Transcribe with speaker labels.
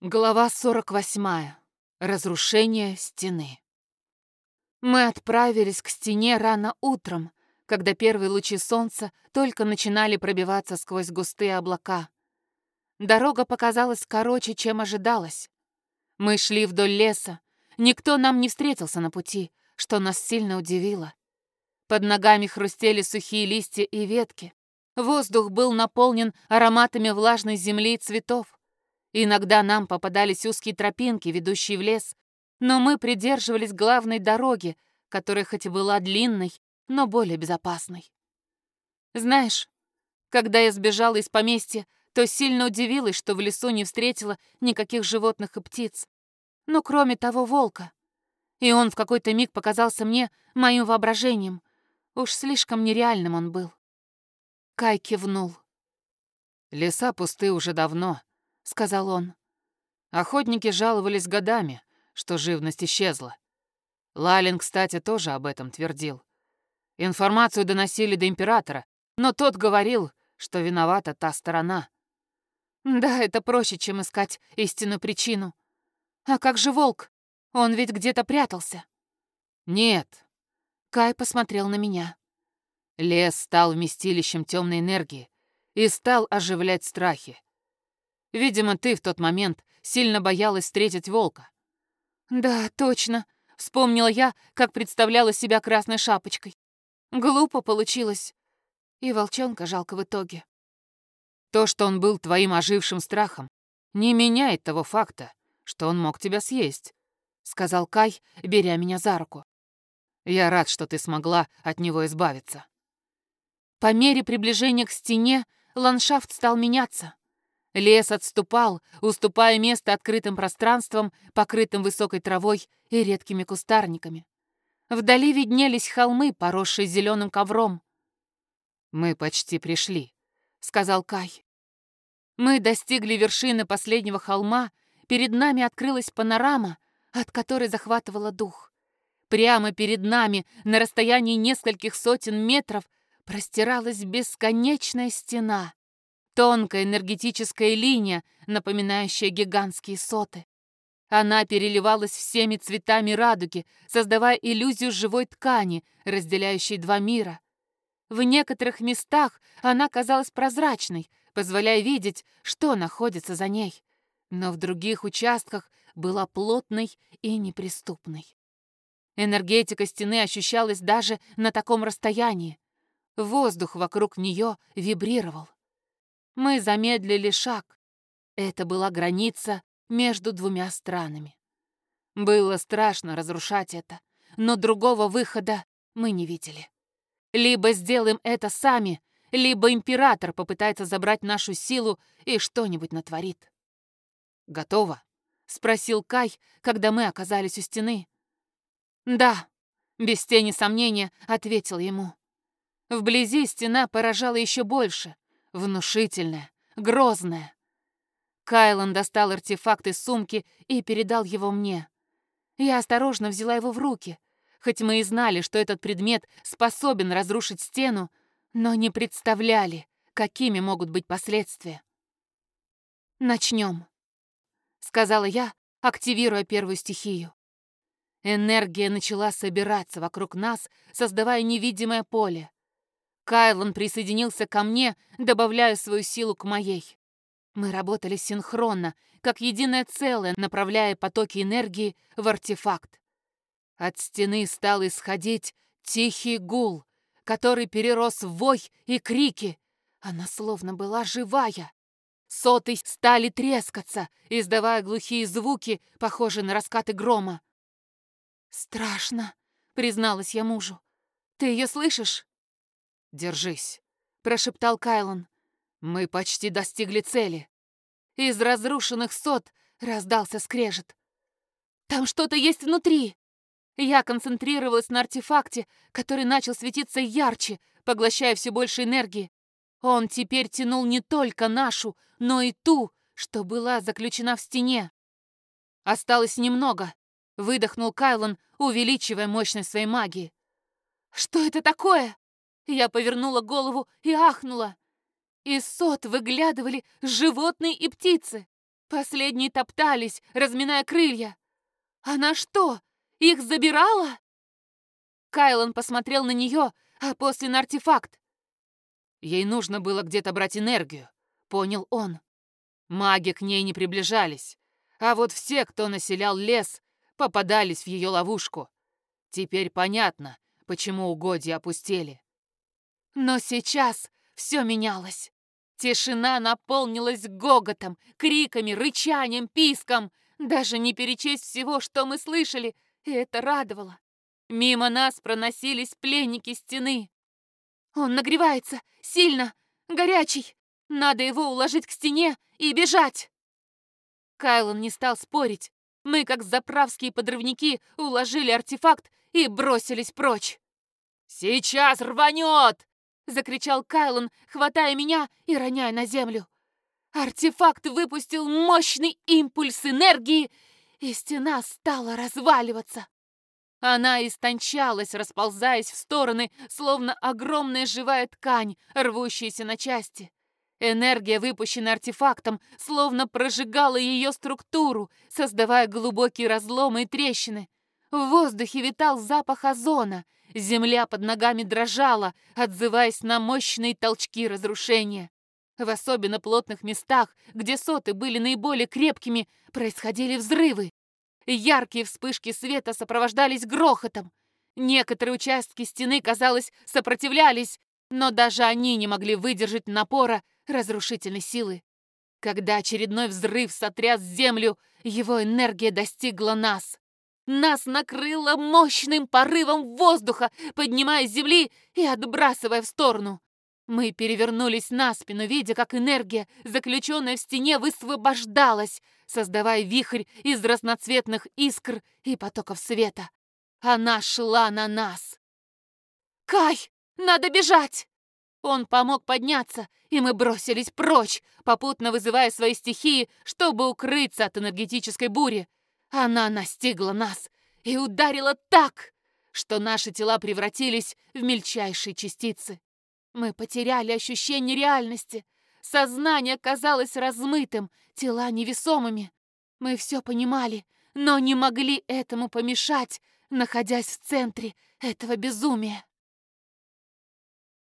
Speaker 1: Глава 48. Разрушение стены. Мы отправились к стене рано утром, когда первые лучи солнца только начинали пробиваться сквозь густые облака. Дорога показалась короче, чем ожидалось. Мы шли вдоль леса. Никто нам не встретился на пути, что нас сильно удивило. Под ногами хрустели сухие листья и ветки. Воздух был наполнен ароматами влажной земли и цветов. Иногда нам попадались узкие тропинки, ведущие в лес, но мы придерживались главной дороги, которая хоть и была длинной, но более безопасной. Знаешь, когда я сбежала из поместья, то сильно удивилась, что в лесу не встретила никаких животных и птиц. Ну, кроме того волка. И он в какой-то миг показался мне моим воображением. Уж слишком нереальным он был. Кай кивнул.
Speaker 2: Леса пусты уже давно, сказал он. Охотники жаловались годами, что живность исчезла. Лалин, кстати, тоже об этом твердил. Информацию доносили до императора, но тот говорил, что виновата та сторона.
Speaker 1: Да, это проще, чем искать истинную причину. А как же волк? Он ведь где-то прятался.
Speaker 2: Нет.
Speaker 1: Кай посмотрел на меня.
Speaker 2: Лес стал вместилищем темной энергии и стал оживлять страхи. Видимо, ты в тот момент сильно боялась встретить волка.
Speaker 1: Да, точно. Вспомнила я, как представляла себя красной шапочкой. Глупо получилось. И волчонка жалко в итоге.
Speaker 2: То, что он был твоим ожившим страхом, не меняет того факта, что он мог тебя съесть, сказал Кай, беря меня за руку. Я рад, что ты смогла от него избавиться.
Speaker 1: По мере приближения к стене ландшафт стал меняться. Лес отступал, уступая место открытым пространствам, покрытым высокой травой и редкими кустарниками. Вдали виднелись холмы, поросшие зеленым ковром.
Speaker 2: «Мы почти пришли», — сказал Кай.
Speaker 1: Мы достигли вершины последнего холма, перед нами открылась панорама, от которой захватывала дух. Прямо перед нами, на расстоянии нескольких сотен метров, простиралась бесконечная стена. Тонкая энергетическая линия, напоминающая гигантские соты. Она переливалась всеми цветами радуги, создавая иллюзию живой ткани, разделяющей два мира. В некоторых местах она казалась прозрачной, позволяя видеть, что находится за ней. Но в других участках была плотной и неприступной. Энергетика стены ощущалась даже на таком расстоянии. Воздух вокруг нее вибрировал. Мы замедлили шаг. Это была граница между двумя странами. Было страшно разрушать это, но другого выхода мы не видели. Либо сделаем это сами, либо император попытается забрать нашу силу и что-нибудь натворит.
Speaker 2: «Готово?» — спросил Кай, когда мы оказались у стены.
Speaker 1: «Да», — без тени сомнения ответил ему. Вблизи стена поражала еще больше — внушительная, грозная. Кайлан достал артефакт из сумки и передал его мне. Я осторожно взяла его в руки, хоть мы и знали, что этот предмет способен разрушить стену, но не представляли, какими могут быть последствия. «Начнем», — сказала я, активируя первую стихию. Энергия начала собираться вокруг нас, создавая невидимое поле. Кайлан присоединился ко мне, добавляя свою силу к моей. Мы работали синхронно, как единое целое, направляя потоки энергии в артефакт. От стены стал исходить тихий гул, который перерос в вой и крики. Она словно была живая. Соты стали трескаться, издавая глухие звуки, похожие на раскаты грома. «Страшно», — призналась я мужу. «Ты ее слышишь?»
Speaker 2: «Держись», — прошептал Кайлон. «Мы почти достигли цели».
Speaker 1: Из разрушенных сот раздался скрежет. «Там что-то есть внутри!» Я концентрировалась на артефакте, который начал светиться ярче, поглощая все больше энергии. Он теперь тянул не только нашу, но и ту, что была заключена в стене. Осталось немного. Выдохнул Кайлон, увеличивая мощность своей магии. «Что это такое?» Я повернула голову и ахнула. Из сот выглядывали животные и птицы. Последние топтались, разминая крылья. Она что, их забирала? Кайлан посмотрел на нее, а после на артефакт.
Speaker 2: Ей нужно было где-то брать энергию, понял он. Маги к ней не приближались, а вот все, кто населял лес, попадались в ее ловушку. Теперь понятно, почему угодья опустели.
Speaker 1: Но сейчас все менялось. Тишина наполнилась гоготом, криками, рычанием, писком. Даже не перечесть всего, что мы слышали, и это радовало. Мимо нас проносились пленники стены. Он нагревается, сильно, горячий. Надо его уложить к стене и бежать. Кайлон не стал спорить. Мы, как заправские подрывники, уложили артефакт и бросились прочь. «Сейчас рванет!» — закричал Кайлон, хватая меня и роняя на землю. Артефакт выпустил мощный импульс энергии, и стена стала разваливаться. Она истончалась, расползаясь в стороны, словно огромная живая ткань, рвущаяся на части. Энергия, выпущенная артефактом, словно прожигала ее структуру, создавая глубокие разломы и трещины. В воздухе витал запах озона, земля под ногами дрожала, отзываясь на мощные толчки разрушения. В особенно плотных местах, где соты были наиболее крепкими, происходили взрывы. Яркие вспышки света сопровождались грохотом. Некоторые участки стены, казалось, сопротивлялись, но даже они не могли выдержать напора разрушительной силы. Когда очередной взрыв сотряс землю, его энергия достигла нас. Нас накрыло мощным порывом воздуха, поднимая с земли и отбрасывая в сторону. Мы перевернулись на спину, видя, как энергия, заключенная в стене, высвобождалась, создавая вихрь из разноцветных искр и потоков света. Она шла на нас. «Кай, надо бежать!» Он помог подняться, и мы бросились прочь, попутно вызывая свои стихии, чтобы укрыться от энергетической бури. Она настигла нас и ударила так, что наши тела превратились в мельчайшие частицы. Мы потеряли ощущение реальности. Сознание казалось размытым, тела невесомыми. Мы все понимали, но не могли этому помешать, находясь в центре этого безумия.